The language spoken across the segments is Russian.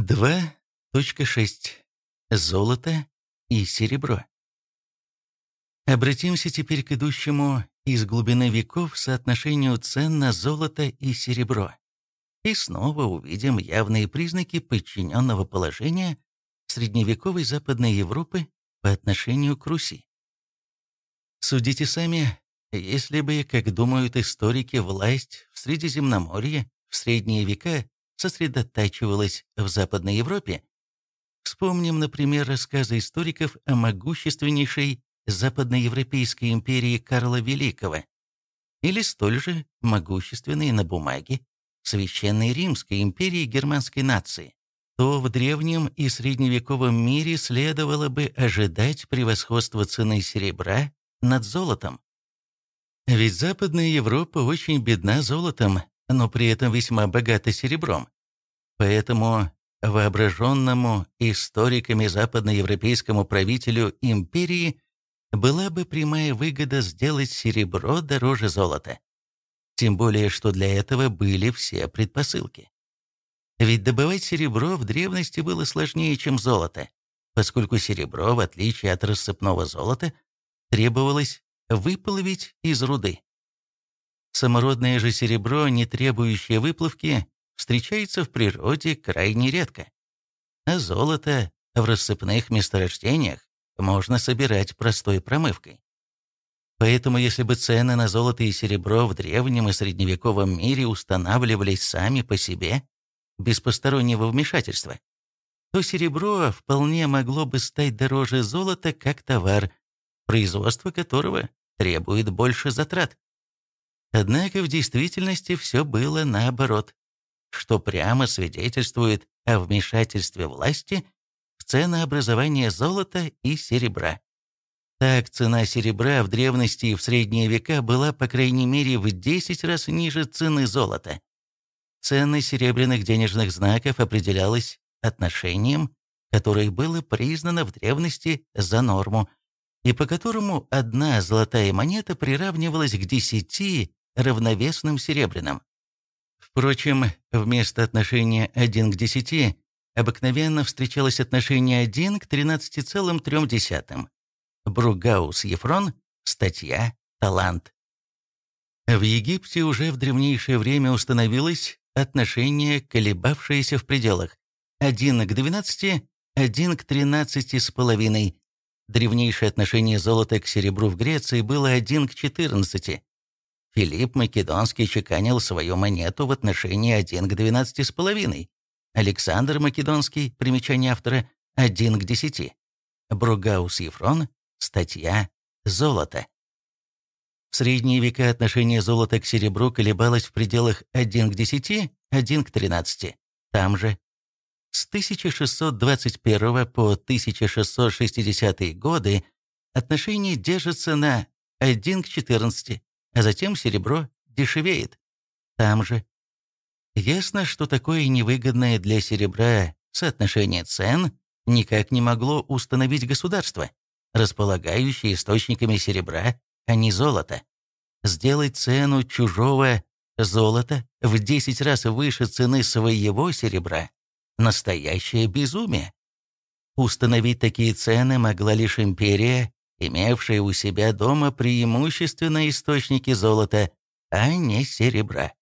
2.6. Золото и серебро. Обратимся теперь к идущему из глубины веков соотношению цен на золото и серебро. И снова увидим явные признаки подчиненного положения средневековой Западной Европы по отношению к Руси. Судите сами, если бы, как думают историки, власть в Средиземноморье в средние века сосредотачивалась в Западной Европе, вспомним, например, рассказы историков о могущественнейшей Западноевропейской империи Карла Великого или столь же могущественной на бумаге Священной Римской империи германской нации, то в древнем и средневековом мире следовало бы ожидать превосходства цены серебра над золотом. Ведь Западная Европа очень бедна золотом, но при этом весьма богата серебром. Поэтому воображенному историками западноевропейскому правителю империи была бы прямая выгода сделать серебро дороже золота. Тем более, что для этого были все предпосылки. Ведь добывать серебро в древности было сложнее, чем золото, поскольку серебро, в отличие от рассыпного золота, требовалось выплавить из руды. Самородное же серебро, не требующее выплавки, встречается в природе крайне редко. А золото в рассыпных месторождениях можно собирать простой промывкой. Поэтому если бы цены на золото и серебро в древнем и средневековом мире устанавливались сами по себе, без постороннего вмешательства, то серебро вполне могло бы стать дороже золота как товар, производство которого требует больше затрат. Однако в действительности все было наоборот, что прямо свидетельствует о вмешательстве власти в ценообразование золота и серебра. Так, цена серебра в древности и в средние века была, по крайней мере, в 10 раз ниже цены золота. Цены серебряных денежных знаков определялась отношением, которое было признано в древности за норму, и по которому одна золотая монета приравнивалась к десяти равновесным серебряным. Впрочем, вместо отношения 1 к 10 обыкновенно встречалось отношение 1 к 13,3. Бругаус Ефрон, статья «Талант». В Египте уже в древнейшее время установилось отношение, колебавшееся в пределах 1 к 12, 1 к 13 с половиной. Древнейшее отношение золота к серебру в Греции было 1 к 14. Филипп Македонский чеканил свою монету в отношении 1 к 12 с половиной. Александр Македонский, примечание автора, 1 к 10. Бругаус Ефрон, статья «Золото». В средние века отношение золота к серебру колебалось в пределах 1 к 10, 1 к 13. Там же с 1621 по 1660 годы отношение держится на 1 к 14, а затем серебро дешевеет. Там же. Ясно, что такое невыгодное для серебра соотношение цен никак не могло установить государство, располагающее источниками серебра, а не золота. Сделать цену чужого золота в 10 раз выше цены своего серебра – настоящее безумие. Установить такие цены могла лишь империя имевшие у себя дома преимущественно источники золота, а не серебра.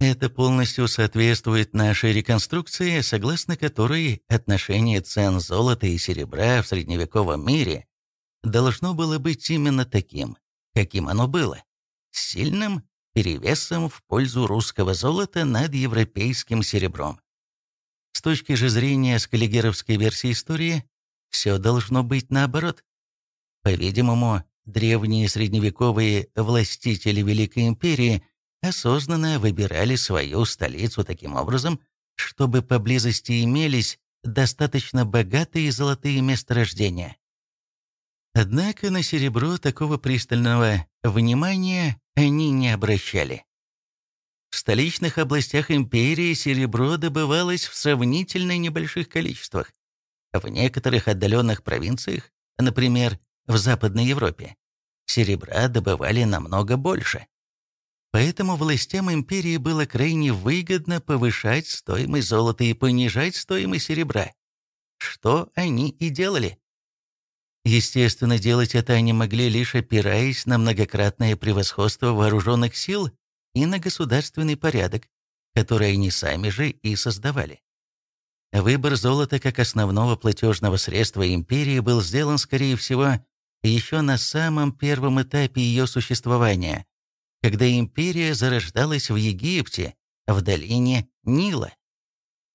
Это полностью соответствует нашей реконструкции, согласно которой отношение цен золота и серебра в средневековом мире должно было быть именно таким, каким оно было, с сильным перевесом в пользу русского золота над европейским серебром. С точки же зрения скаллигеровской версии истории, все должно быть наоборот. По-видимому, древние средневековые властители Великой Империи осознанно выбирали свою столицу таким образом, чтобы поблизости имелись достаточно богатые золотые месторождения. Однако на серебро такого пристального внимания они не обращали. В столичных областях империи серебро добывалось в сравнительно небольших количествах. В некоторых отдаленных провинциях, например, в Западной Европе серебра добывали намного больше. Поэтому властям империи было крайне выгодно повышать стоимость золота и понижать стоимость серебра. Что они и делали. Естественно, делать это они могли лишь опираясь на многократное превосходство вооруженных сил и на государственный порядок, который они сами же и создавали. Выбор золота как основного платежного средства империи был сделан, скорее всего, еще на самом первом этапе ее существования, когда империя зарождалась в Египте, в долине Нила.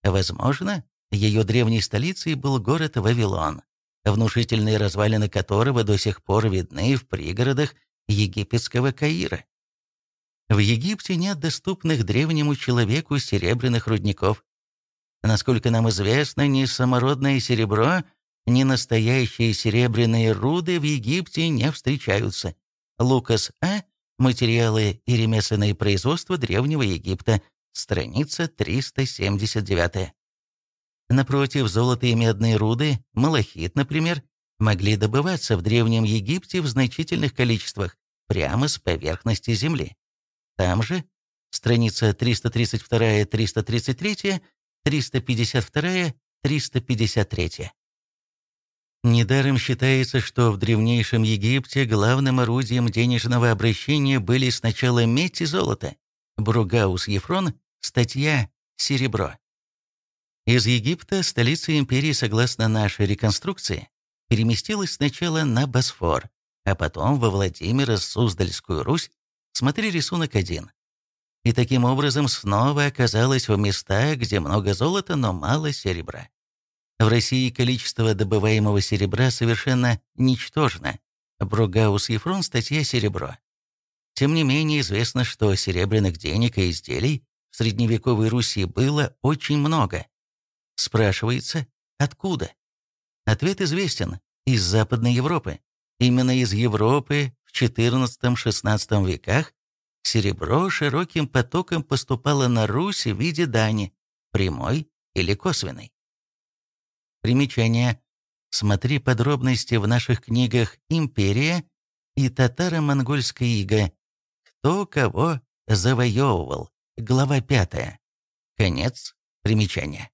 Возможно, ее древней столицей был город Вавилон, внушительные развалины которого до сих пор видны в пригородах египетского Каира. В Египте нет доступных древнему человеку серебряных рудников. Насколько нам известно, ни самородное серебро, ни настоящие серебряные руды в Египте не встречаются. Лукас А. Материалы и ремесленные производства Древнего Египта. Страница 379. Напротив, золото и медные руды, малахит, например, могли добываться в Древнем Египте в значительных количествах, прямо с поверхности земли. Там же, страница 332-333, 352-353. Недаром считается, что в древнейшем Египте главным орудием денежного обращения были сначала медь и золото. Бругаус Ефрон, статья «Серебро». Из Египта столица империи, согласно нашей реконструкции, переместилась сначала на Босфор, а потом во Владимиро-Суздальскую Русь, смотри рисунок 1. И таким образом снова оказалась в местах, где много золота, но мало серебра. В России количество добываемого серебра совершенно ничтожно. Бругаус Ефрон, статья «Серебро». Тем не менее, известно, что серебряных денег и изделий в средневековой Руси было очень много. Спрашивается, откуда? Ответ известен – из Западной Европы. Именно из Европы в XIV-XVI веках серебро широким потоком поступало на Русь в виде дани, прямой или косвенной. Примечание. Смотри подробности в наших книгах «Империя» и «Татаро-монгольская ига». Кто кого завоевывал. Глава 5. Конец примечания.